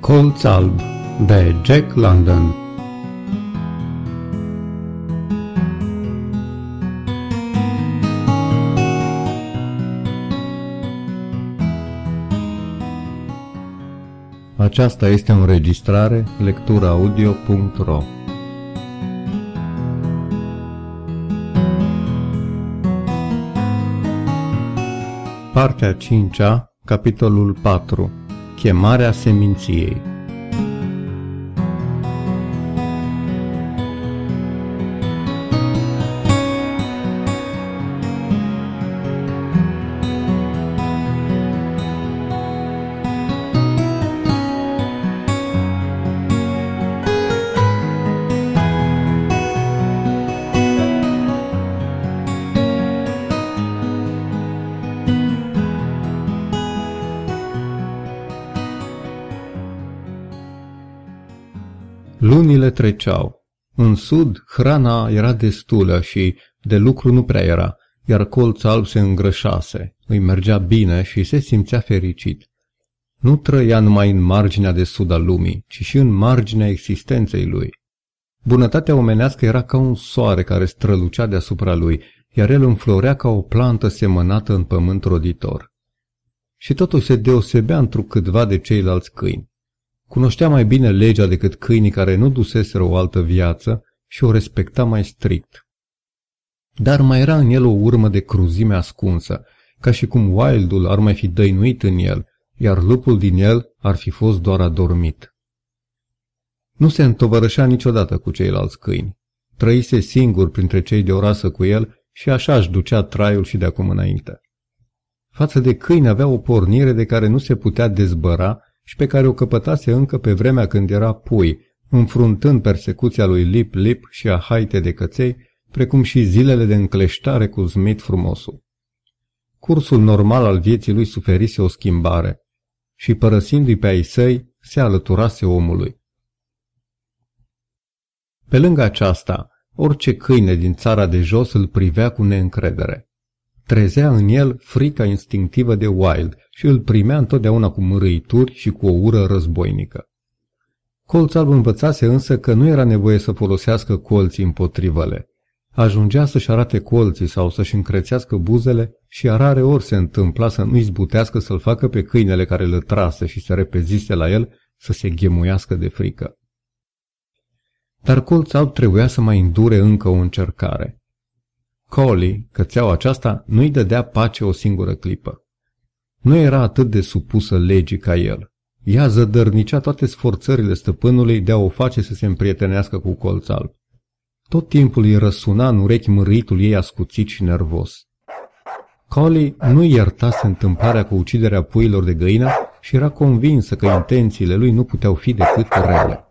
Colț alb de Jack London. Aceasta este o înregistrare lecturaudio.ro Partea 5 -a, capitolul 4 Chemarea seminției Lunile treceau. În sud, hrana era destulă și de lucru nu prea era, iar colț alb se îngrășase, îi mergea bine și se simțea fericit. Nu trăia numai în marginea de sud a lumii, ci și în marginea existenței lui. Bunătatea omenească era ca un soare care strălucea deasupra lui, iar el înflorea ca o plantă semănată în pământ roditor. Și totuși se deosebea întrucâtva de ceilalți câini. Cunoștea mai bine legea decât câinii care nu duseseră o altă viață și o respecta mai strict. Dar mai era în el o urmă de cruzime ascunsă, ca și cum Wildul ar mai fi dăinuit în el, iar lupul din el ar fi fost doar adormit. Nu se întovărășea niciodată cu ceilalți câini. Trăise singur printre cei de o rasă cu el și așa își ducea traiul și de acum înainte. Față de câini avea o pornire de care nu se putea dezbăra și pe care o căpătase încă pe vremea când era pui, înfruntând persecuția lui Lip Lip și a haite de căței, precum și zilele de încleștare cu Smith frumosul. Cursul normal al vieții lui suferise o schimbare și, părăsindu-i pe ai săi, se alăturase omului. Pe lângă aceasta, orice câine din țara de jos îl privea cu neîncredere. Trezea în el frica instinctivă de Wild și îl primea întotdeauna cu mărâituri și cu o ură războinică. Colț alb învățase însă că nu era nevoie să folosească colții împotrivăle. Ajungea să-și arate colții sau să-și încrețească buzele și a rare ori se întâmpla să nu izbutească să-l facă pe câinele care îl trase și se repezise la el să se ghemuiască de frică. Dar colț alb trebuia să mai îndure încă o încercare. Collie, cățeaua aceasta, nu-i dădea pace o singură clipă. Nu era atât de supusă legii ca el. Ea zădărnicea toate sforțările stăpânului de a o face să se împrietenească cu colț alb. Tot timpul îi răsuna în urechi măritul ei ascuțit și nervos. Collie nu iertase întâmplarea cu uciderea puilor de găină și era convinsă că intențiile lui nu puteau fi decât rele.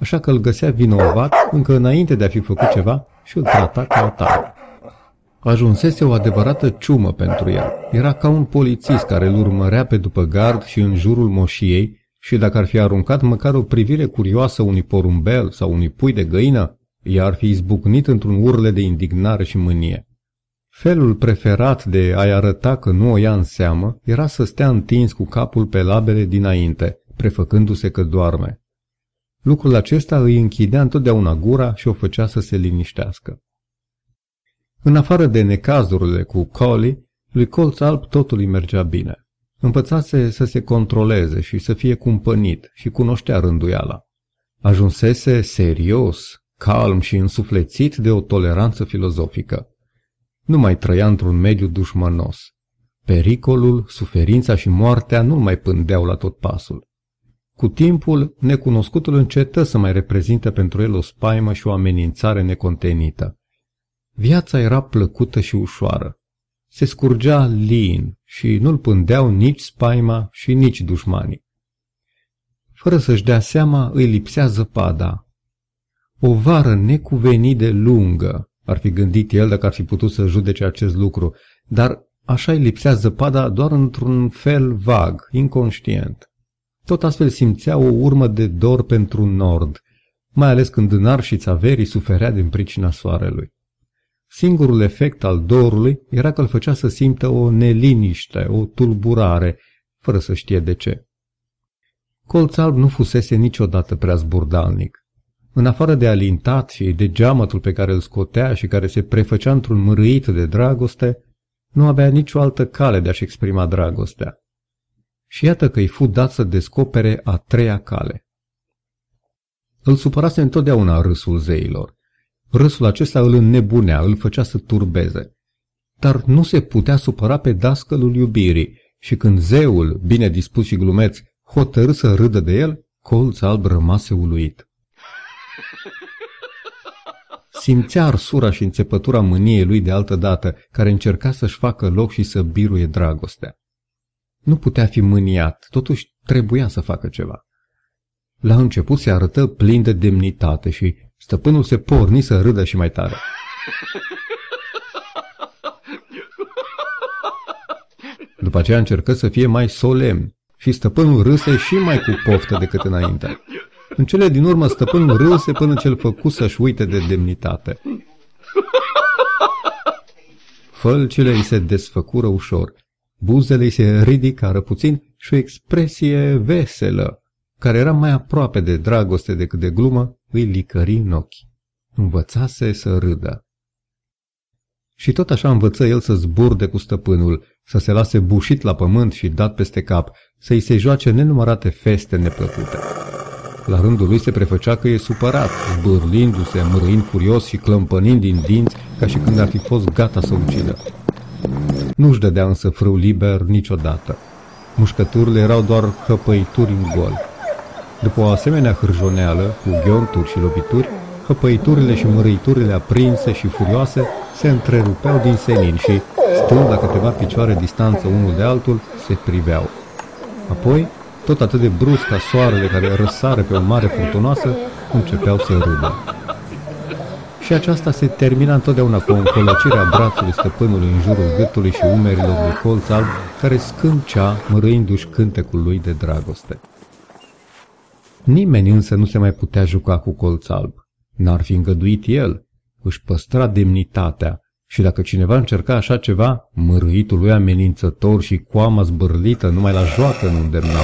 Așa că îl găsea vinovat încă înainte de a fi făcut ceva și îl trata ca atare. Ajunsese o adevărată ciumă pentru el. Era ca un polițist care îl urmărea pe după gard și în jurul moșiei și dacă ar fi aruncat măcar o privire curioasă unui porumbel sau unui pui de găină, ea ar fi izbucnit într-un urle de indignare și mânie. Felul preferat de a-i arăta că nu o ia în seamă era să stea întins cu capul pe labele dinainte, prefăcându-se că doarme. Lucrul acesta îi închidea întotdeauna gura și o făcea să se liniștească. În afară de necazurile cu Collie, lui Colț Alb totul îi mergea bine. Învățase să se controleze și să fie cumpănit și cunoștea rânduiala. Ajunsese serios, calm și însuflețit de o toleranță filozofică. Nu mai trăia într-un mediu dușmănos. Pericolul, suferința și moartea nu mai pândeau la tot pasul. Cu timpul, necunoscutul încetă să mai reprezinte pentru el o spaimă și o amenințare necontenită. Viața era plăcută și ușoară. Se scurgea lin și nu-l pândeau nici spaima și nici dușmanii. Fără să-și dea seama, îi lipsea zăpada. O vară necuvenit de lungă, ar fi gândit el dacă ar fi putut să judece acest lucru, dar așa îi lipsea zăpada doar într-un fel vag, inconștient. Tot astfel simțea o urmă de dor pentru nord, mai ales când în arșița verii suferea din pricina soarelui. Singurul efect al dorului era că îl făcea să simtă o neliniște, o tulburare, fără să știe de ce. Colț alb nu fusese niciodată prea zburdalnic. În afară de alintat și de geamătul pe care îl scotea și care se prefăcea într-un mărâit de dragoste, nu avea nicio altă cale de a-și exprima dragostea. Și iată că îi fu dat să descopere a treia cale. Îl supărase întotdeauna râsul zeilor. Râsul acesta îl înnebunea, îl făcea să turbeze. Dar nu se putea supăra pe dascălul iubirii și când zeul, bine dispus și glumeț, hotărâ să râdă de el, colț alb rămase uluit. Simțea arsura și înțepătura mâniei lui de altă dată, care încerca să-și facă loc și să biruie dragostea. Nu putea fi mâniat, totuși trebuia să facă ceva. La început se arătă plin de demnitate și stăpânul se porni să râdă și mai tare. După aceea încercă să fie mai solemn și stăpânul râse și mai cu poftă decât înainte. În cele din urmă stăpânul râse până ce îl făcu să-și uite de demnitate. Fălcile îi se desfăcură ușor, buzele îi se ridicară puțin și o expresie veselă, care era mai aproape de dragoste decât de glumă, îi licări în ochi. Învățase să râdă. Și tot așa învăță el să zburde cu stăpânul, să se lase bușit la pământ și dat peste cap, să-i se joace nenumărate feste neplăcute. La rândul lui se prefăcea că e supărat, zbârlindu-se, mărâind furios și clămpănind din dinți ca și când ar fi fost gata să ucidă. Nu-și dădea însă frâu liber niciodată. Mușcăturile erau doar hăpăituri în gol. După o asemenea hârjoneală, cu ghionturi și lovituri, hăpăiturile și mărăiturile aprinse și furioase se întrerupeau din senin și, stând la câteva picioare distanță unul de altul, se priveau. Apoi, tot atât de brusc ca soarele care răsare pe o mare furtunoasă, începeau să râdă. Și aceasta se termina întotdeauna cu o încolăcire a brațului stăpânului în jurul gâtului și umerilor de colț alb, care scâncea, mărâindu-și cântecul lui de dragoste. Nimeni însă nu se mai putea juca cu colț alb. N-ar fi îngăduit el. Își păstra demnitatea și dacă cineva încerca așa ceva, mărâitul lui amenințător și coama zbârlită numai la joacă nu îndemnau.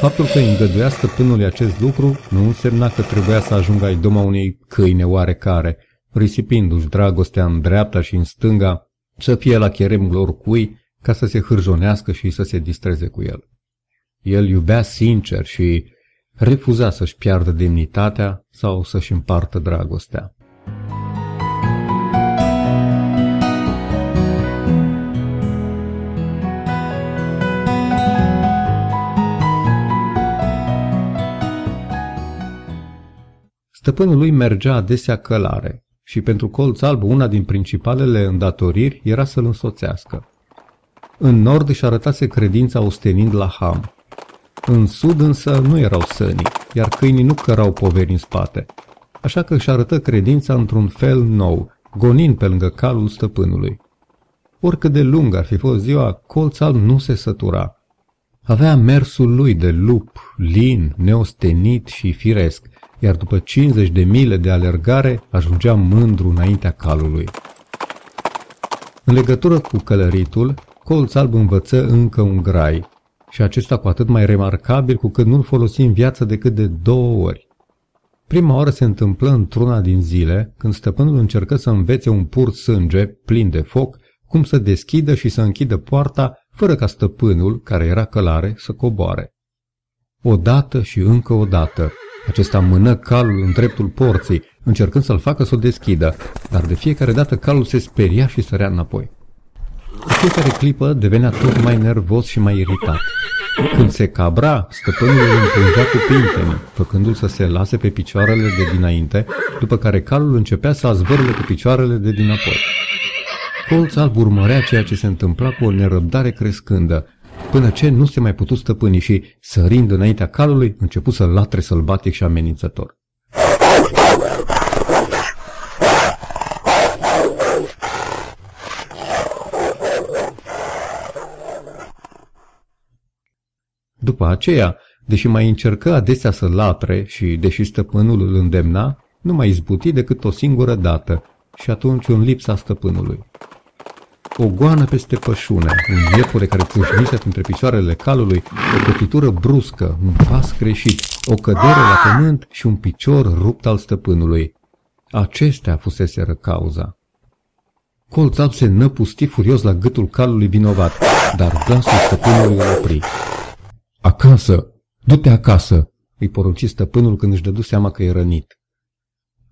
Faptul că îngăduia stăpânului acest lucru nu însemna că trebuia să ajungă ai doma unei câine oarecare, risipindu-și dragostea în dreapta și în stânga, să fie la cherem oricui, ca să se hârjonească și să se distreze cu el. El iubea sincer și refuza să-și piardă demnitatea sau să-și împartă dragostea. Stăpânul lui mergea adesea călare și pentru colț alb una din principalele îndatoriri era să-l însoțească. În nord își arătase credința ostenind la ham. În sud însă nu erau sănii, iar câinii nu cărau poveri în spate, așa că își arătă credința într-un fel nou, gonind pe lângă calul stăpânului. Oricât de lung ar fi fost ziua, colț alb nu se sătura. Avea mersul lui de lup, lin, neostenit și firesc, iar după 50 de mile de alergare ajungea mândru înaintea calului. În legătură cu călăritul, colț alb învăță încă un grai, și acesta cu atât mai remarcabil cu cât nu-l folosi în viață decât de două ori. Prima oară se întâmplă într-una din zile, când stăpânul încercă să învețe un pur sânge, plin de foc, cum să deschidă și să închidă poarta, fără ca stăpânul, care era călare, să coboare. Odată și încă o dată, acesta mână calul în dreptul porții, încercând să-l facă să o deschidă, dar de fiecare dată calul se speria și sărea înapoi. Cu fiecare clipă devenea tot mai nervos și mai iritat. Când se cabra, stăpânul îl împungea cu pinteni, făcându-l să se lase pe picioarele de dinainte, după care calul începea să azvârle cu picioarele de dinapoi. Colț alb urmărea ceea ce se întâmpla cu o nerăbdare crescândă, până ce nu se mai putu stăpâni și, sărind înaintea calului, început să latre sălbatic și amenințător. După aceea, deși mai încercă adesea să latre și, deși stăpânul îl îndemna, nu mai izbuti decât o singură dată și atunci în lipsa stăpânului. o goană peste pășune, un iepure care țâșnise printre picioarele calului, o cotitură bruscă, un pas greșit, o cădere la pământ și un picior rupt al stăpânului. Acestea fuseseră cauza. Colț alb se năpusti furios la gâtul calului vinovat, dar glasul stăpânului îl opri. Acasă! Du-te acasă! îi porunci stăpânul când își dădu seama că e rănit.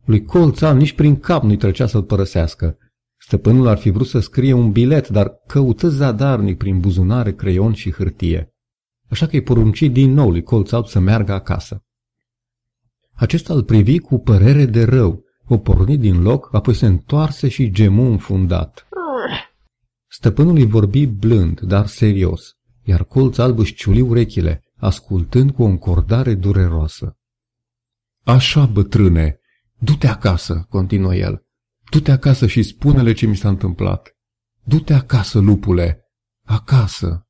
Lui Colț nici prin cap nu-i trecea să-l părăsească. Stăpânul ar fi vrut să scrie un bilet, dar căută zadarnic prin buzunare, creion și hârtie. Așa că îi porunci din nou lui Colț alb să meargă acasă. Acesta îl privi cu părere de rău, o porni din loc, apoi se întoarse și gemu înfundat. Stăpânul îi vorbi blând, dar serios, iar colț alb își ciuli urechile, ascultând cu o încordare dureroasă. Așa, bătrâne, du-te acasă, continuă el. Du-te acasă și spune-le ce mi s-a întâmplat. Du-te acasă, lupule, acasă.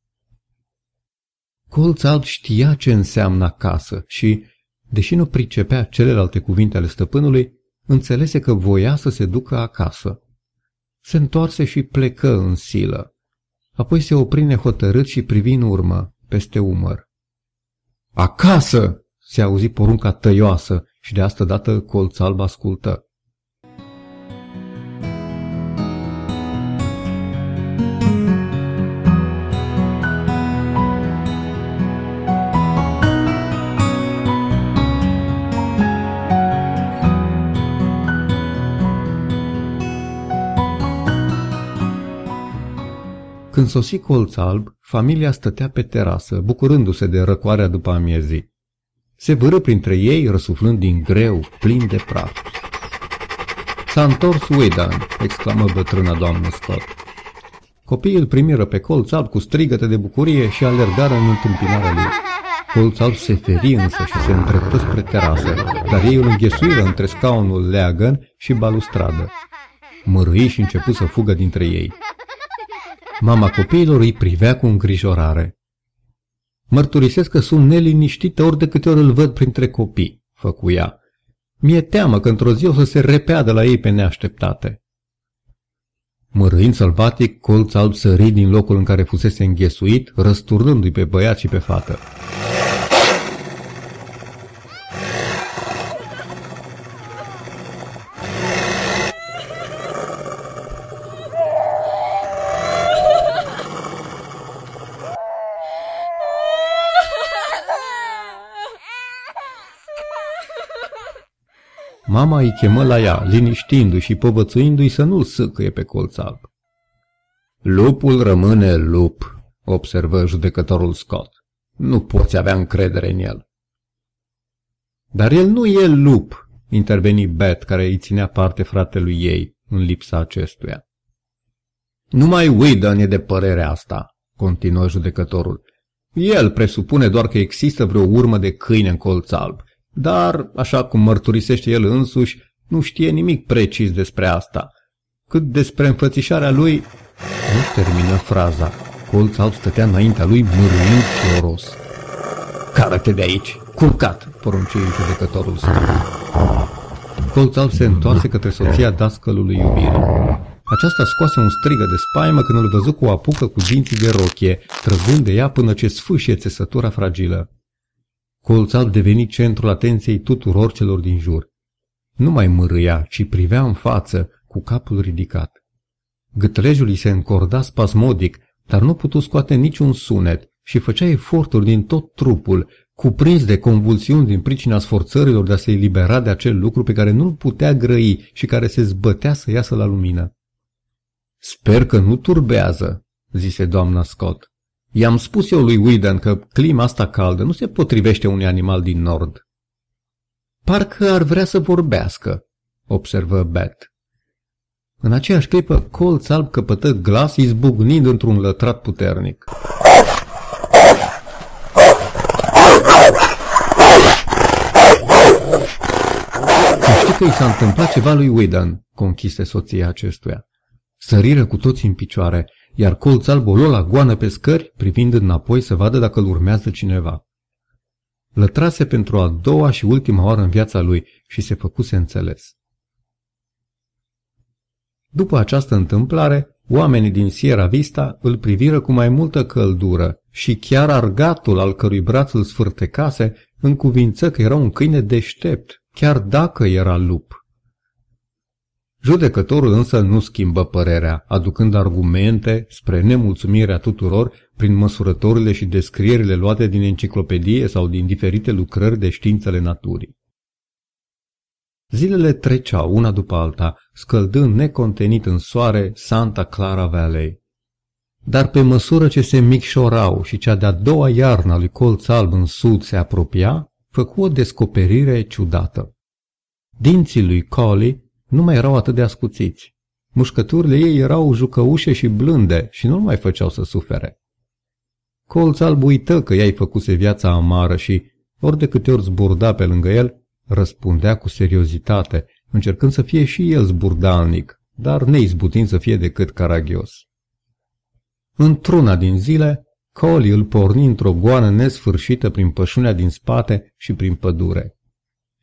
Colț alb știa ce înseamnă acasă și, deși nu pricepea celelalte cuvinte ale stăpânului, înțelese că voia să se ducă acasă. Se întoarse și plecă în silă. Apoi se opri nehotărât și privi în urmă, peste umăr. Acasă! se auzi porunca tăioasă și de asta dată colț alb ascultă. Când sosi colț alb, familia stătea pe terasă, bucurându-se de răcoarea după amiezii. Se vâră printre ei, răsuflând din greu, plin de praf. S-a întors Wedan, exclamă bătrâna doamnă Scott. Copiii îl primiră pe colț alb cu strigăte de bucurie și alergară în întâmpinarea lui. Colț alb se feri însă și se îndreptă spre terasă, dar ei îl înghesuiră între scaunul leagăn și balustradă. Mărâi și început să fugă dintre ei. Mama copiilor îi privea cu îngrijorare. Mărturisesc că sunt neliniștită ori de câte ori îl văd printre copii, făcuia. Mi-e teamă că într-o zi o să se repeadă la ei pe neașteptate. Mărâind sălbatic, colț alb sări din locul în care fusese înghesuit, răsturnându-i pe băiat și pe fată. Mama îi chemă la ea, liniștindu-și și povățuindu-i să nu-l sâcăie pe colț alb. Lupul rămâne lup, observă judecătorul Scott. Nu poți avea încredere în el. Dar el nu e lup, interveni Beth, care îi ținea parte fratelui ei, în lipsa acestuia. Numai Whedon e de părerea asta, continuă judecătorul. El presupune doar că există vreo urmă de câine în colț alb dar, așa cum mărturisește el însuși, nu știe nimic precis despre asta. Cât despre înfățișarea lui, nu termină fraza. Colț alb stătea înaintea lui mârâind fioros. Cară-te de aici, culcat, porunci judecătorul său. Colț alb se întoarse către soția dascălului iubirii. Aceasta scoase un strigă de spaimă când îl văzu cu o apucă cu dinții de rochie, trăgând de ea până ce sfâșie țesătura fragilă. Colț alb deveni centrul atenției tuturor celor din jur. Nu mai mărâia, ci privea în față, cu capul ridicat. Gâtlejul îi se încorda spasmodic, dar nu putu scoate niciun sunet și făcea eforturi din tot trupul, cuprins de convulsiuni din pricina sforțărilor de a se elibera de acel lucru pe care nu-l putea grăi și care se zbătea să iasă la lumină. Sper că nu turbează, zise doamna Scott. I-am spus eu lui Whedon că clima asta caldă nu se potrivește unui animal din nord. Parcă ar vrea să vorbească, observă Beth. În aceeași clipă, colț alb căpătă glas izbucnind într-un lătrat puternic. Să știi că i s-a întâmplat ceva lui Whedon, conchise soția acestuia. Săriră cu toți în picioare iar colț alb o la goană pe scări, privind înapoi să vadă dacă îl urmează cineva. Lătrase pentru a doua și ultima oară în viața lui și se făcuse înțeles. După această întâmplare, Oamenii din Sierra Vista îl priviră cu mai multă căldură și chiar argatul al cărui braț îl sfârtecase încuvință că era un câine deștept, chiar dacă era lup. Judecătorul însă nu schimbă părerea, aducând argumente spre nemulțumirea tuturor prin măsurătorile și descrierile luate din enciclopedie sau din diferite lucrări de științele naturii. Zilele treceau una după alta, scăldând necontenit în soare Santa Clara Valley. Dar pe măsură ce se micșorau și cea de-a doua iarnă a lui Colț Alb în sud se apropia, făcu o descoperire ciudată. Dinții lui Collie nu mai erau atât de ascuțiți. Mușcăturile ei erau jucăușe și blânde și nu mai făceau să sufere. Colț alb uită că i-ai făcuse viața amară și, ori de câte ori zburda pe lângă el, răspundea cu seriozitate, încercând să fie și el zburdalnic, dar neizbutind să fie decât caragios. Într-una din zile, Coli îl porni într-o goană nesfârșită prin pășunea din spate și prin pădure.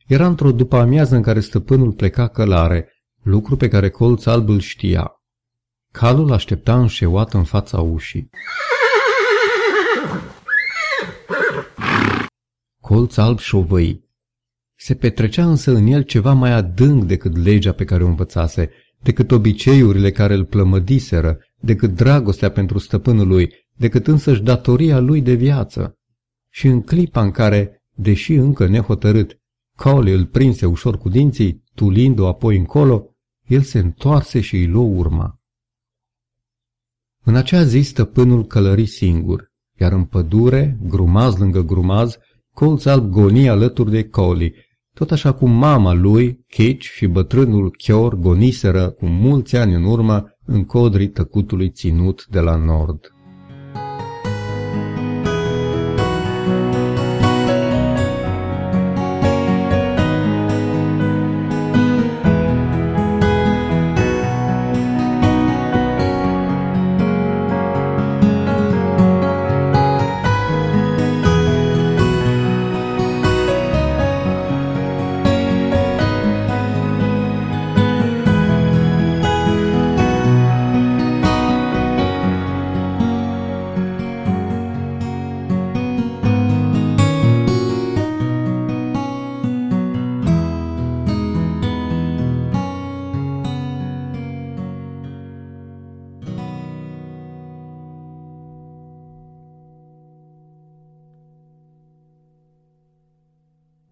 Era într-o după amiază în care stăpânul pleca călare, lucru pe care colț alb îl știa. Calul aștepta înșeuat în fața ușii. Colț alb șovăi. Se petrecea însă în el ceva mai adânc decât legea pe care o învățase, decât obiceiurile care îl plămădiseră, decât dragostea pentru stăpânul lui, decât însăși datoria lui de viață. Și în clipa în care, deși încă nehotărât, Cole îl prinse ușor cu dinții, tulind-o apoi încolo, el se întoarse și îi luă urma. În acea zi stăpânul călări singur, iar în pădure, grumaz lângă grumaz, colț alb goni alături de Coli, tot așa cum mama lui, Kitch și bătrânul Chior goniseră cu mulți ani în urmă în codrii tăcutului ținut de la nord.